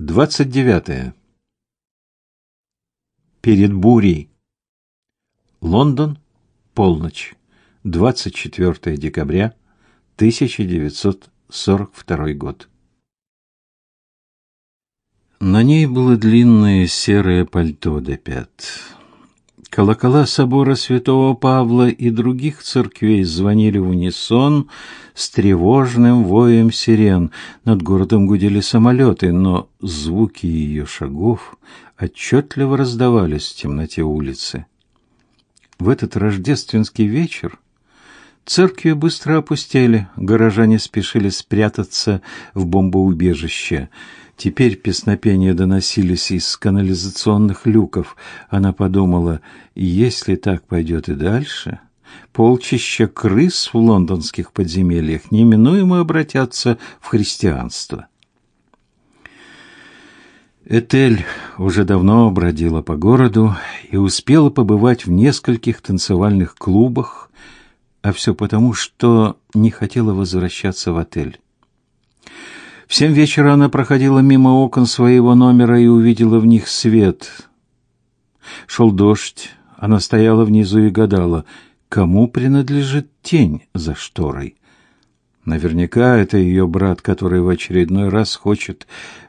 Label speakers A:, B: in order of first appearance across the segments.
A: Двадцать девятое. Перед бурей. Лондон. Полночь. 24 декабря 1942 год. На ней было длинное серое пальто до пят. Колокола собора святого Павла и других церквей звонили в унисон с тревожным воем сирен. Над городом гудели самолеты, но звуки ее шагов отчетливо раздавались в темноте улицы. В этот рождественский вечер церкви быстро опустели, горожане спешили спрятаться в бомбоубежище. Теперь песнопения доносились из канализационных люков. Она подумала, если так пойдет и дальше, полчища крыс в лондонских подземельях неминуемо обратятся в христианство. Этель уже давно бродила по городу и успела побывать в нескольких танцевальных клубах, а все потому, что не хотела возвращаться в отель. В семь вечера она проходила мимо окон своего номера и увидела в них свет. Шел дождь, она стояла внизу и гадала, кому принадлежит тень за шторой. Наверняка это ее брат, который в очередной раз хочет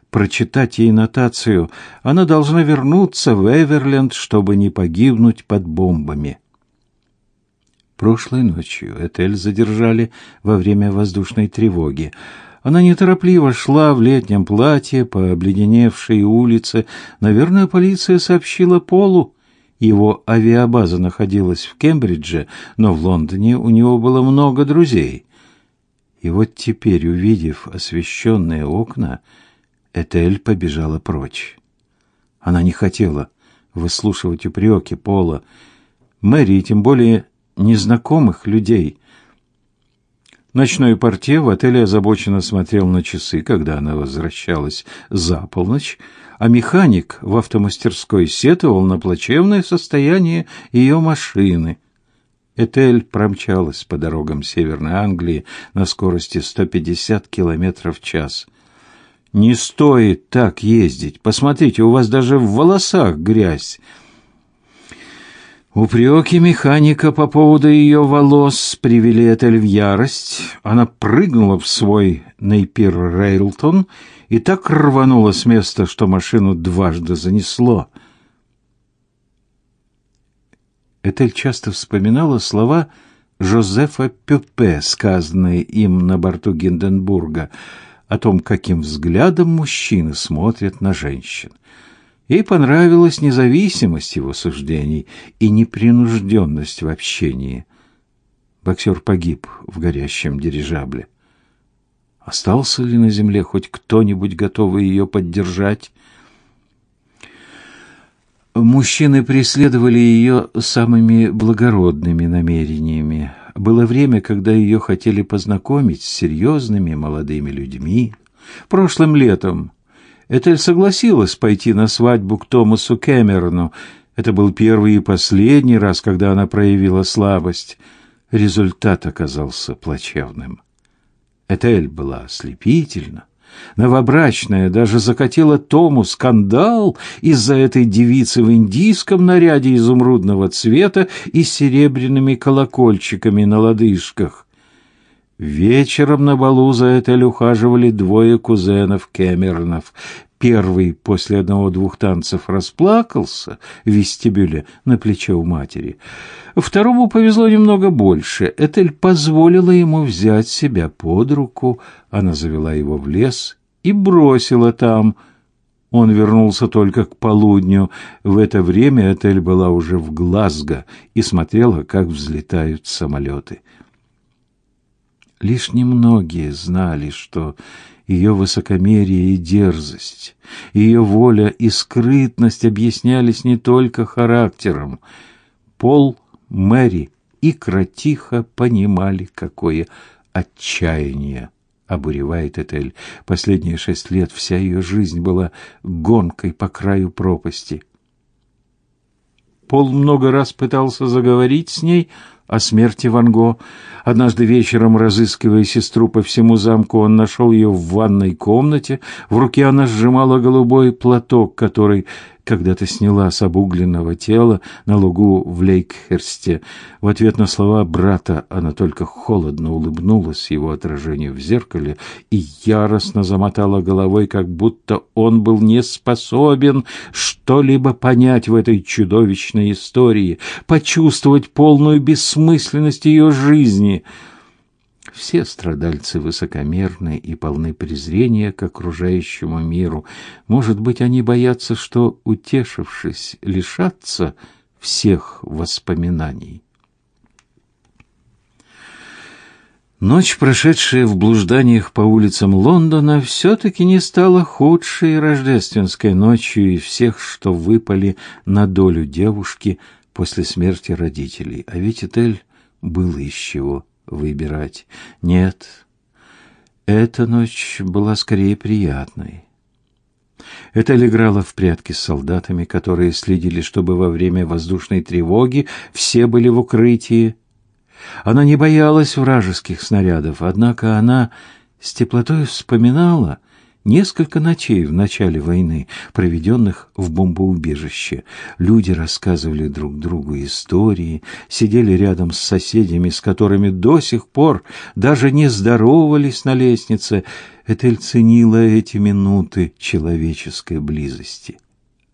A: прочитать ей нотацию. Она должна вернуться в Эверленд, чтобы не погибнуть под бомбами. Прошлой ночью Этель задержали во время воздушной тревоги. Она неторопливо шла в летнем платье по обледеневшей улице. Наверное, полиция сообщила Полу. Его авиабаза находилась в Кембридже, но в Лондоне у него было много друзей. И вот теперь, увидев освещенные окна, Этель побежала прочь. Она не хотела выслушивать упреки Пола, Мэри, тем более незнакомых людей. Ночной портье в отеле озабоченно смотрел на часы, когда она возвращалась за полночь, а механик в автомастерской сетовал на плачевное состояние ее машины. Этель промчалась по дорогам Северной Англии на скорости 150 километров в час. «Не стоит так ездить. Посмотрите, у вас даже в волосах грязь. Упреки механика по поводу ее волос привели Этель в ярость. Она прыгнула в свой Нейпир Рейлтон и так рванула с места, что машину дважды занесло. Этель часто вспоминала слова Жозефа Пюпе, сказанные им на борту Гинденбурга, о том, каким взглядом мужчины смотрят на женщин. Ей понравилась независимость его суждений и непринужденность в общении. Боксер погиб в горящем дирижабле. Остался ли на земле хоть кто-нибудь готовый ее поддержать? Мужчины преследовали ее самыми благородными намерениями. Было время, когда ее хотели познакомить с серьезными молодыми людьми. Прошлым летом Этель согласилась пойти на свадьбу к Томасу Кэмерону. Это был первый и последний раз, когда она проявила слабость. Результат оказался плачевным. Этель была ослепительна. Новобрачная даже закатила Тому скандал из-за этой девицы в индийском наряде изумрудного цвета и серебряными колокольчиками на лодыжках. Вечером на балу за Этель ухаживали двое кузенов Кэмеронов. Первый после одного-двух танцев расплакался в вестибюле на плече у матери. Второму повезло немного больше. Этель позволила ему взять себя под руку. Она завела его в лес и бросила там. Он вернулся только к полудню. В это время Этель была уже в Глазго и смотрела, как взлетают самолеты. Лишь немногие знали, что ее высокомерие и дерзость, ее воля и скрытность объяснялись не только характером. Пол, Мэри и Кратиха понимали, какое отчаяние обуревает Этель. Последние шесть лет вся ее жизнь была гонкой по краю пропасти. Пол много раз пытался заговорить с ней, о смерти Ван Го. Однажды вечером, разыскивая сестру по всему замку, он нашел ее в ванной комнате. В руке она сжимала голубой платок, который когда-то сняла с обугленного тела на лугу в Лейкхерсте. В ответ на слова брата она только холодно улыбнулась его отражению в зеркале и яростно замотала головой, как будто он был не способен что-либо понять в этой чудовищной истории, почувствовать полную бессмысленность ее жизни — все страдальцы высокомерны и полны презрения к окружающему миру. Может быть, они боятся, что, утешившись, лишатся всех воспоминаний. Ночь, прошедшая в блужданиях по улицам Лондона, все-таки не стала худшей рождественской ночью и всех, что выпали на долю девушки после смерти родителей. А ведь Этель было из чего выбирать. Нет, эта ночь была скорее приятной. Это играла в прятки с солдатами, которые следили, чтобы во время воздушной тревоги все были в укрытии. Она не боялась вражеских снарядов, однако она с теплотой вспоминала, Несколько ночей в начале войны, проведенных в бомбоубежище, люди рассказывали друг другу истории, сидели рядом с соседями, с которыми до сих пор даже не здоровались на лестнице. Этель ценила эти минуты человеческой близости.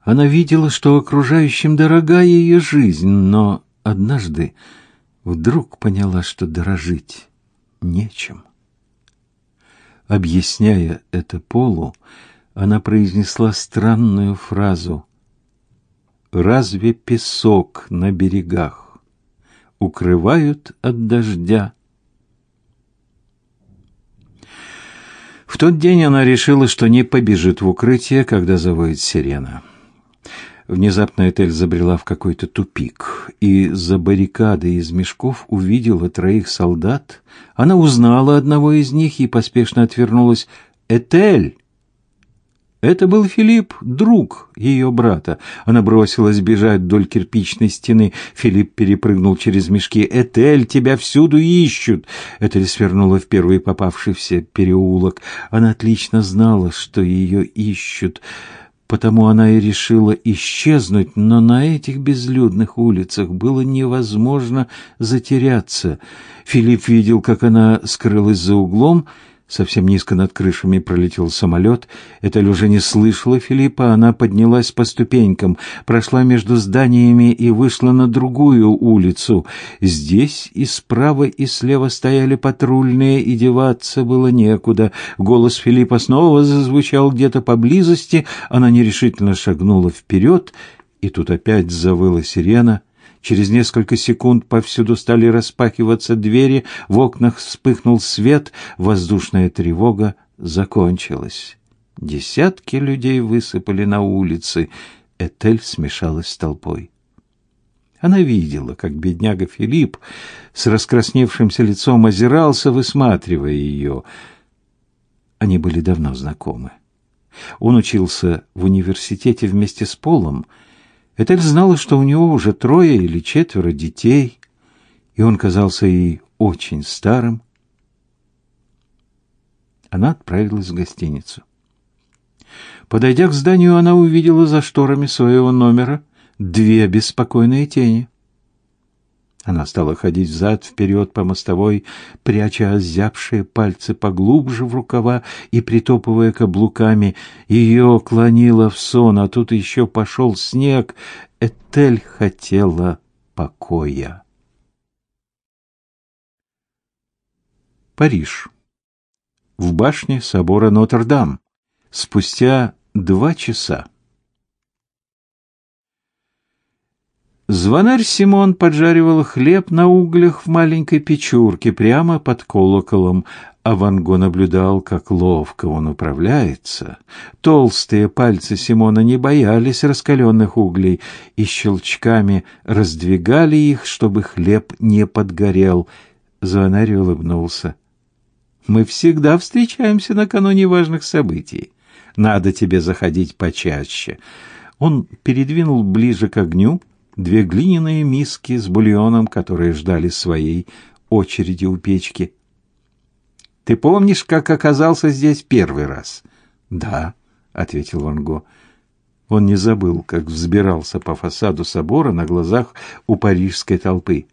A: Она видела, что окружающим дорога ее жизнь, но однажды вдруг поняла, что дорожить нечем. Объясняя это Полу, она произнесла странную фразу. «Разве песок на берегах укрывают от дождя?» В тот день она решила, что не побежит в укрытие, когда завоет сирена. Внезапно Этель забрела в какой-то тупик и за баррикадой из мешков увидела троих солдат. Она узнала одного из них и поспешно отвернулась. «Этель!» Это был Филипп, друг ее брата. Она бросилась бежать вдоль кирпичной стены. Филипп перепрыгнул через мешки. «Этель, тебя всюду ищут!» Этель свернула в первый попавшийся переулок. Она отлично знала, что ее ищут. Потому она и решила исчезнуть, но на этих безлюдных улицах было невозможно затеряться. Филипп видел, как она скрылась за углом, Совсем низко над крышами пролетел самолет. Этель уже не слышала Филиппа, она поднялась по ступенькам, прошла между зданиями и вышла на другую улицу. Здесь и справа, и слева стояли патрульные, и деваться было некуда. Голос Филиппа снова зазвучал где-то поблизости. Она нерешительно шагнула вперед, и тут опять завыла сирена — Через несколько секунд повсюду стали распахиваться двери, в окнах вспыхнул свет, воздушная тревога закончилась. Десятки людей высыпали на улицы. Этель смешалась с толпой. Она видела, как бедняга Филипп с раскрасневшимся лицом озирался, высматривая ее. Они были давно знакомы. Он учился в университете вместе с Полом, Этель знала, что у него уже трое или четверо детей, и он казался ей очень старым. Она отправилась в гостиницу. Подойдя к зданию, она увидела за шторами своего номера две беспокойные тени. Она стала ходить взад-вперед по мостовой, пряча озябшие пальцы поглубже в рукава и притопывая каблуками. Ее клонило в сон, а тут еще пошел снег. Этель хотела покоя. Париж. В башне собора Нотр-Дам. Спустя два часа. Звонарь Симон поджаривал хлеб на углях в маленькой печурке прямо под колоколом, а Ванго наблюдал, как ловко он управляется. Толстые пальцы Симона не боялись раскаленных углей и щелчками раздвигали их, чтобы хлеб не подгорел. Звонарь улыбнулся. «Мы всегда встречаемся накануне важных событий. Надо тебе заходить почаще». Он передвинул ближе к огню, две глиняные миски с бульоном, которые ждали своей очереди у печки. Ты помнишь, как оказался здесь первый раз? Да, ответил Ван Го. Он не забыл, как взбирался по фасаду собора на глазах у парижской толпы.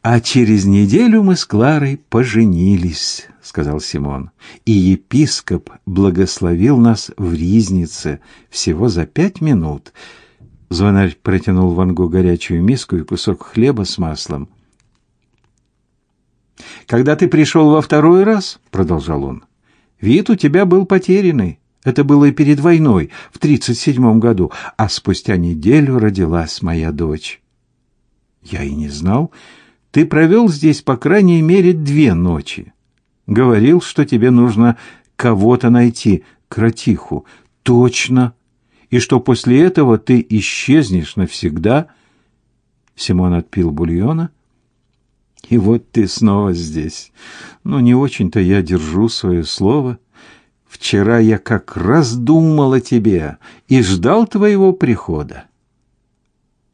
A: А через неделю мы с Кларой поженились, сказал Симон. И епископ благословил нас в ризнице всего за пять минут. Звонарь протянул Вангу горячую миску и кусок хлеба с маслом. Когда ты пришел во второй раз, продолжал он. Вид у тебя был потерянный. Это было и перед войной, в тридцать седьмом году, а спустя неделю родилась моя дочь. Я и не знал. Ты провел здесь по крайней мере две ночи. Говорил, что тебе нужно кого-то найти, кротиху. Точно. И что после этого ты исчезнешь навсегда. Симон отпил бульона. И вот ты снова здесь. Но не очень-то я держу свое слово. Вчера я как раз думал о тебе и ждал твоего прихода.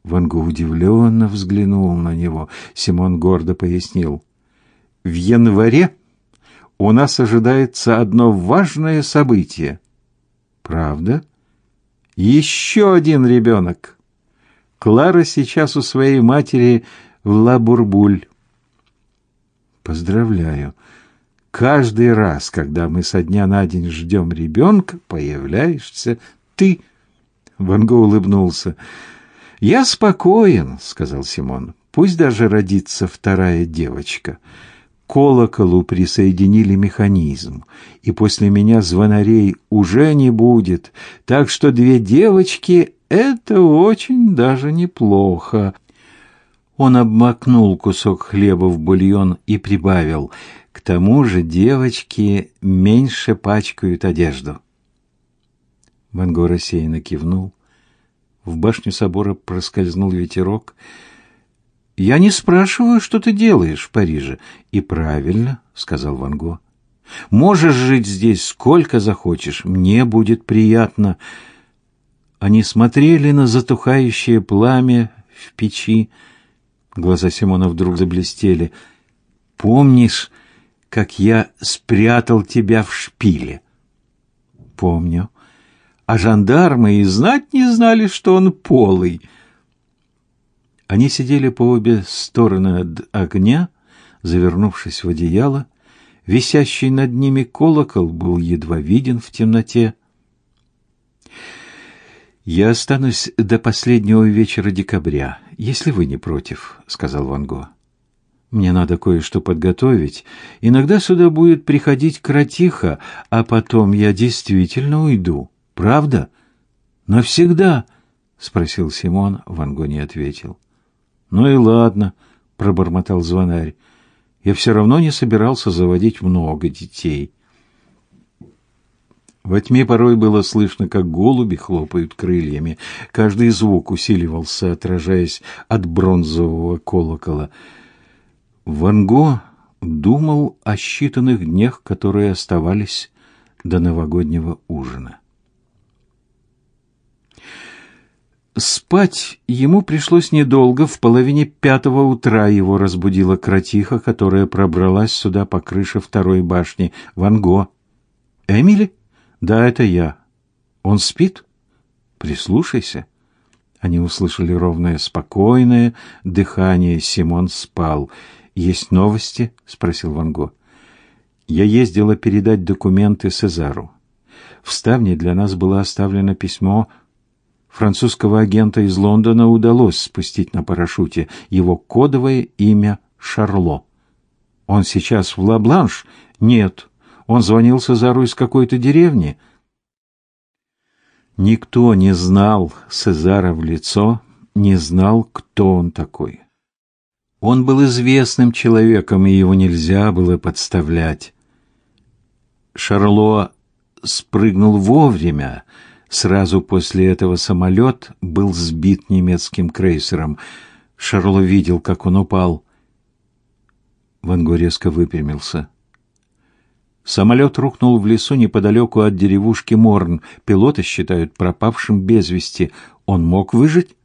A: Ван Гог удивленно взглянул на него. Симон гордо пояснил. «В январе у нас ожидается одно важное событие». «Правда?» «Еще один ребенок. Клара сейчас у своей матери в Ла-Бурбуль». «Поздравляю. Каждый раз, когда мы со дня на день ждем ребенка, появляешься ты». Ван Гог улыбнулся. «Я спокоен», — сказал Симон. «Пусть даже родится вторая девочка». Колоколу присоединили механизм, и после меня звонарей уже не будет, так что две девочки — это очень даже неплохо. Он обмакнул кусок хлеба в бульон и прибавил, к тому же девочки меньше пачкают одежду. Ванго рассеянно кивнул. В башню собора проскользнул ветерок. «Я не спрашиваю, что ты делаешь в Париже». «И правильно», — сказал Ван Го. «Можешь жить здесь сколько захочешь. Мне будет приятно». Они смотрели на затухающее пламя в печи. Глаза Симона вдруг заблестели. «Помнишь, как я спрятал тебя в шпиле?» «Помню» а жандармы и знать не знали, что он полый. Они сидели по обе стороны от огня, завернувшись в одеяло. Висящий над ними колокол был едва виден в темноте. «Я останусь до последнего вечера декабря, если вы не против», — сказал Ван Го. «Мне надо кое-что подготовить. Иногда сюда будет приходить кротиха, а потом я действительно уйду». Правда? Навсегда? спросил Симон, Ван Го не ответил. Ну и ладно, пробормотал звонарь. Я все равно не собирался заводить много детей. Во тьме порой было слышно, как голуби хлопают крыльями. Каждый звук усиливался, отражаясь от бронзового колокола. Ван Го думал о считанных днях, которые оставались до новогоднего ужина. Спать ему пришлось недолго. В половине пятого утра его разбудила кротиха, которая пробралась сюда по крыше второй башни. Ван Го. «Эмили?» «Да, это я». «Он спит?» «Прислушайся». Они услышали ровное, спокойное дыхание. Симон спал. «Есть новости?» — спросил Ван Го. «Я ездила передать документы Сезару. В ставне для нас было оставлено письмо французского агента из Лондона удалось спустить на парашюте его кодовое имя Шарло. Он сейчас в Ла-Бланш? Нет. Он звонил Сезару из какой-то деревни. Никто не знал Сезара в лицо, не знал, кто он такой. Он был известным человеком, и его нельзя было подставлять. Шарло спрыгнул вовремя, Сразу после этого самолет был сбит немецким крейсером. Шарло видел, как он упал. Ван Го резко выпрямился. Самолет рухнул в лесу неподалеку от деревушки Морн. Пилоты считают пропавшим без вести. Он мог выжить?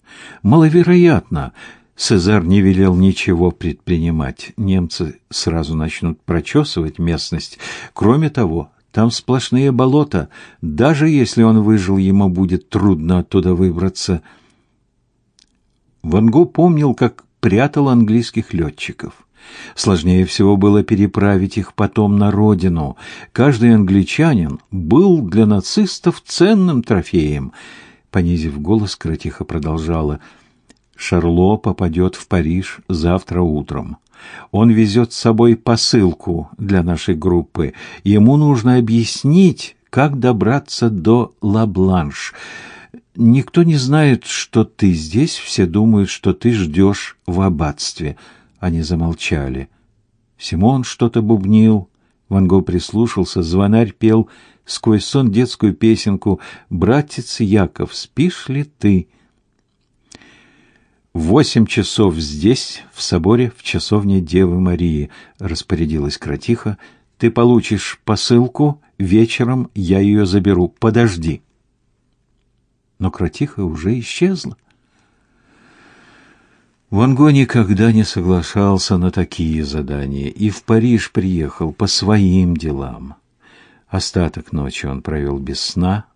A: Маловероятно. Цезарь не велел ничего предпринимать. Немцы сразу начнут прочесывать местность. Кроме того, там сплошные болота. Даже если он выжил, ему будет трудно оттуда выбраться. Ван Го помнил, как прятал английских летчиков. Сложнее всего было переправить их потом на родину. Каждый англичанин был для нацистов ценным трофеем. Понизив голос, Кратиха продолжала. «Шарло попадет в Париж завтра утром. Он везет с собой посылку для нашей группы. Ему нужно объяснить, как добраться до Ла-Бланш. Никто не знает, что ты здесь, все думают, что ты ждешь в аббатстве». Они замолчали. Симон что-то бубнил. Ван Го прислушался, звонарь пел сквозь сон детскую песенку «Братец Яков, спишь ли ты?» «Восемь часов здесь, в соборе, в часовне Девы Марии», — распорядилась Кратиха. «Ты получишь посылку, вечером я ее заберу. Подожди». Но Кратиха уже исчезла. Ван Го никогда не соглашался на такие задания и в Париж приехал по своим делам. Остаток ночи он провел без сна.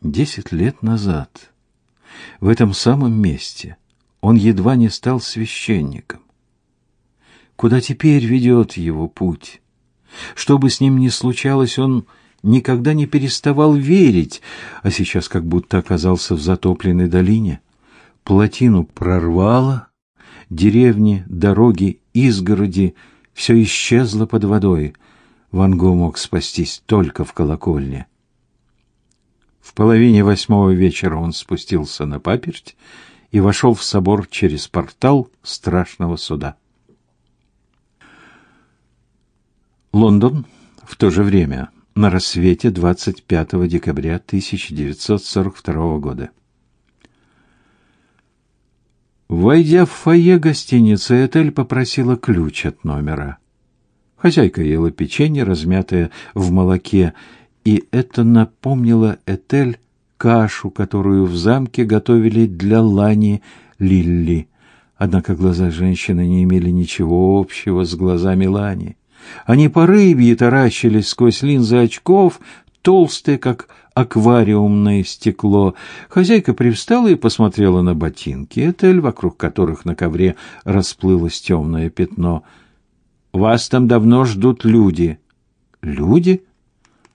A: Десять лет назад в этом самом месте он едва не стал священником. Куда теперь ведет его путь? Что бы с ним ни случалось, он никогда не переставал верить, а сейчас как будто оказался в затопленной долине плотину прорвало, деревни, дороги, изгороди — все исчезло под водой. Ван Го мог спастись только в колокольне. Половине восьмого вечера он спустился на паперть и вошел в собор через портал страшного суда. Лондон в то же время, на рассвете 25 декабря 1942 года. Войдя в фойе гостиницы, Этель попросила ключ от номера. Хозяйка ела печенье, размятое в молоке, и это напомнило Этель кашу, которую в замке готовили для Лани Лилли. Однако глаза женщины не имели ничего общего с глазами Лани. Они по рыбье таращились сквозь линзы очков, толстые, как аквариумное стекло. Хозяйка привстала и посмотрела на ботинки Этель, вокруг которых на ковре расплылось темное пятно. «Вас там давно ждут люди». «Люди?»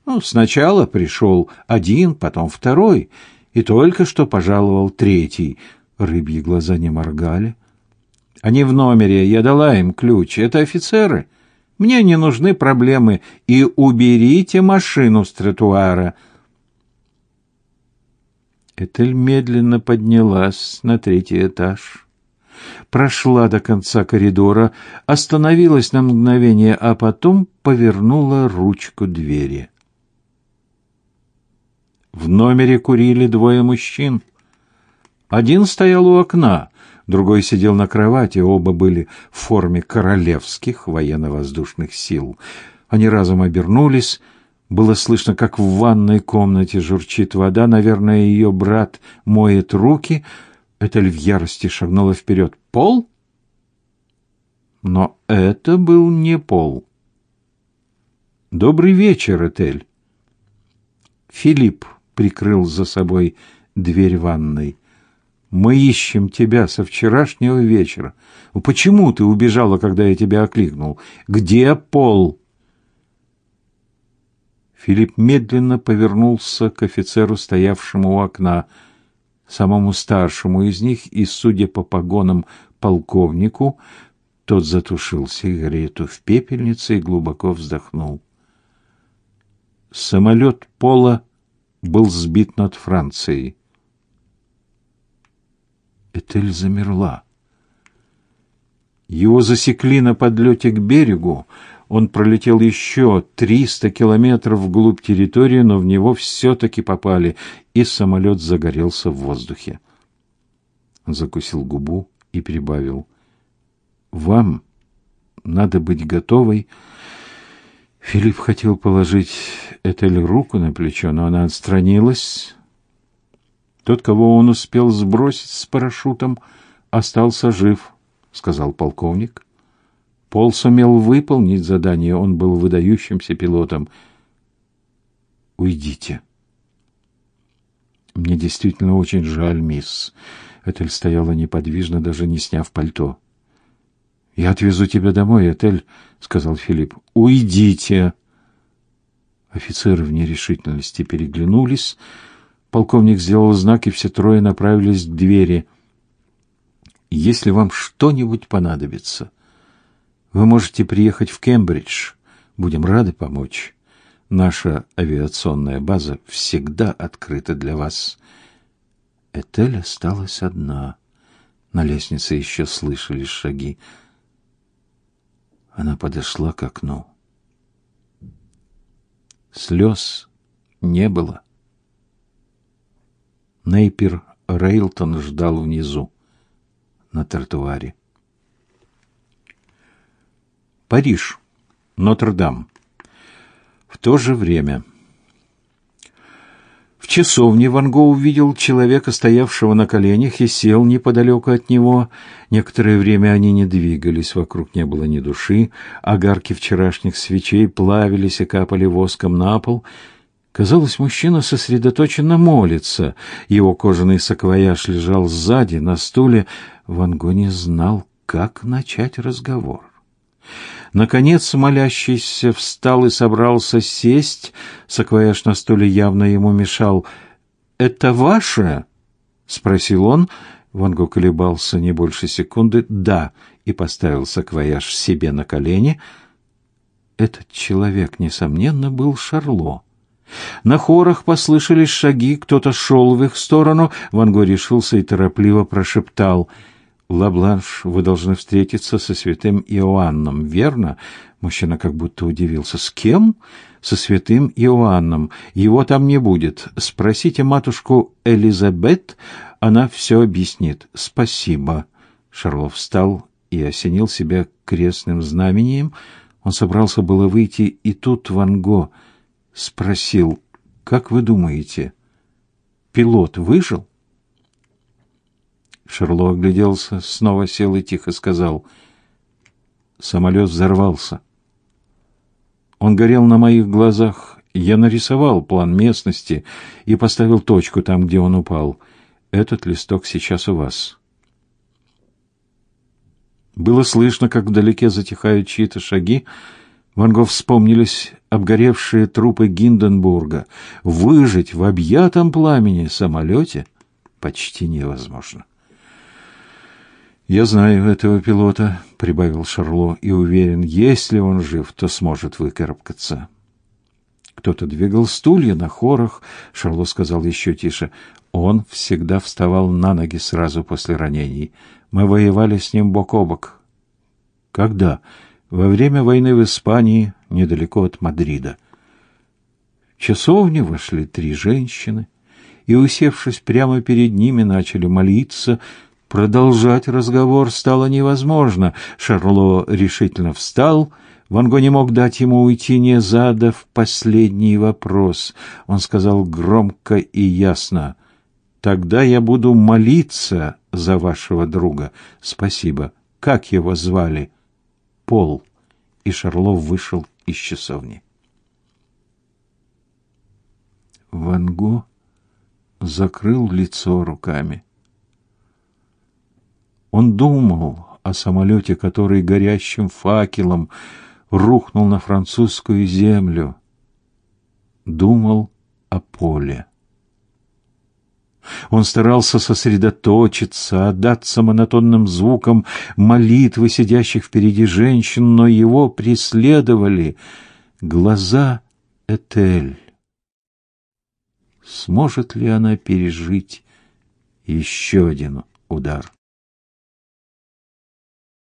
A: «Ну, сначала пришел один, потом второй, и только что пожаловал третий». Рыбьи глаза не моргали. «Они в номере, я дала им ключ. Это офицеры. Мне не нужны проблемы. И уберите машину с тротуара». Этель медленно поднялась на третий этаж, прошла до конца коридора, остановилась на мгновение, а потом повернула ручку двери. В номере курили двое мужчин. Один стоял у окна, другой сидел на кровати, оба были в форме королевских военно-воздушных сил. Они разом обернулись, было слышно, как в ванной комнате журчит вода. Наверное, ее брат моет руки. Этель в ярости шагнула вперед. «Пол?» Но это был не пол. «Добрый вечер, Этель!» Филипп прикрыл за собой дверь ванной. «Мы ищем тебя со вчерашнего вечера. Почему ты убежала, когда я тебя окликнул? Где пол?» Филипп медленно повернулся к офицеру, стоявшему у окна, самому старшему из них, и, судя по погонам, полковнику, тот затушил сигарету в пепельнице и глубоко вздохнул. Самолет Пола был сбит над Францией. Этель замерла. Его засекли на подлете к берегу, он пролетел еще 300 километров вглубь территории, но в него все-таки попали, и самолет загорелся в воздухе. Закусил губу и прибавил. «Вам надо быть готовой». Филипп хотел положить Этель руку на плечо, но она отстранилась. Тот, кого он успел сбросить с парашютом, остался жив, сказал полковник. Пол сумел выполнить задание, он был выдающимся пилотом. Уйдите. Мне действительно очень жаль, мисс. Этель стояла неподвижно, даже не сняв пальто. Я отвезу тебя домой, Этель, сказал Филипп. Уйдите. Офицеры в нерешительности переглянулись. Полковник сделал знак, и все трое направились к двери. Если вам что-нибудь понадобится, вы можете приехать в Кембридж. Будем рады помочь. Наша авиационная база всегда открыта для вас. Этель осталась одна. На лестнице еще слышались шаги. Она подошла к окну. Слез не было. Нейпер Рейлтон ждал внизу, на тротуаре. Париж, Нотр-Дам. В то же время в часовне Ван Го увидел человека, стоявшего на коленях, и сел неподалеку от него. Некоторое время они не двигались, вокруг не было ни души, огарки вчерашних свечей плавились и капали воском на пол. Казалось, мужчина сосредоточенно молится. Его кожаный саквояж лежал сзади, на стуле. Ван Го не знал, как начать разговор. Наконец молящийся встал и собрался сесть. Саквояж на стуле явно ему мешал. «Это ваше?» — спросил он. Ван Гог колебался не больше секунды. «Да», и поставил саквояж себе на колени. Этот человек, несомненно, был Шарло. На хорах послышались шаги, кто-то шел в их сторону. Ван Го решился и торопливо прошептал — Лабланш, вы должны встретиться со святым Иоанном, верно? Мужчина как будто удивился. С кем? Со святым Иоанном. Его там не будет. Спросите матушку Элизабет, она все объяснит. Спасибо. Шарлов встал и осенил себя крестным знамением. Он собрался было выйти, и тут Ван Го спросил: "Как вы думаете, пилот выжил?" Шерло огляделся, снова сел и тихо сказал: "Самолет взорвался. Он горел на моих глазах. Я нарисовал план местности и поставил точку там, где он упал. Этот листок сейчас у вас". Было слышно, как вдалеке затихают чьи-то шаги. Ван Гог вспомнились обгоревшие трупы Гинденбурга. Выжить в объятом пламени самолете почти невозможно. Я знаю этого пилота, прибавил Шарло, и уверен, если он жив, то сможет выкарабкаться. Кто-то двигал стулья на хорах, Шарло сказал еще тише. Он всегда вставал на ноги сразу после ранений. Мы воевали с ним бок о бок. Когда? Во время войны в Испании, недалеко от Мадрида. В часовню вошли три женщины и, усевшись прямо перед ними, начали молиться, Продолжать разговор стало невозможно. Шарло решительно встал. Ванго не мог дать ему уйти, не задав последний вопрос. Он сказал громко и ясно: "Тогда я буду молиться за вашего друга. Спасибо. Как его звали?" Пол. И Шарло вышел из часовни. Ванго закрыл лицо руками. Он думал о самолете, который горящим факелом рухнул на французскую землю. Думал о поле. Он старался сосредоточиться, отдаться монотонным звукам молитвы сидящих впереди женщин, но его преследовали глаза Этель. Сможет ли она пережить еще один удар?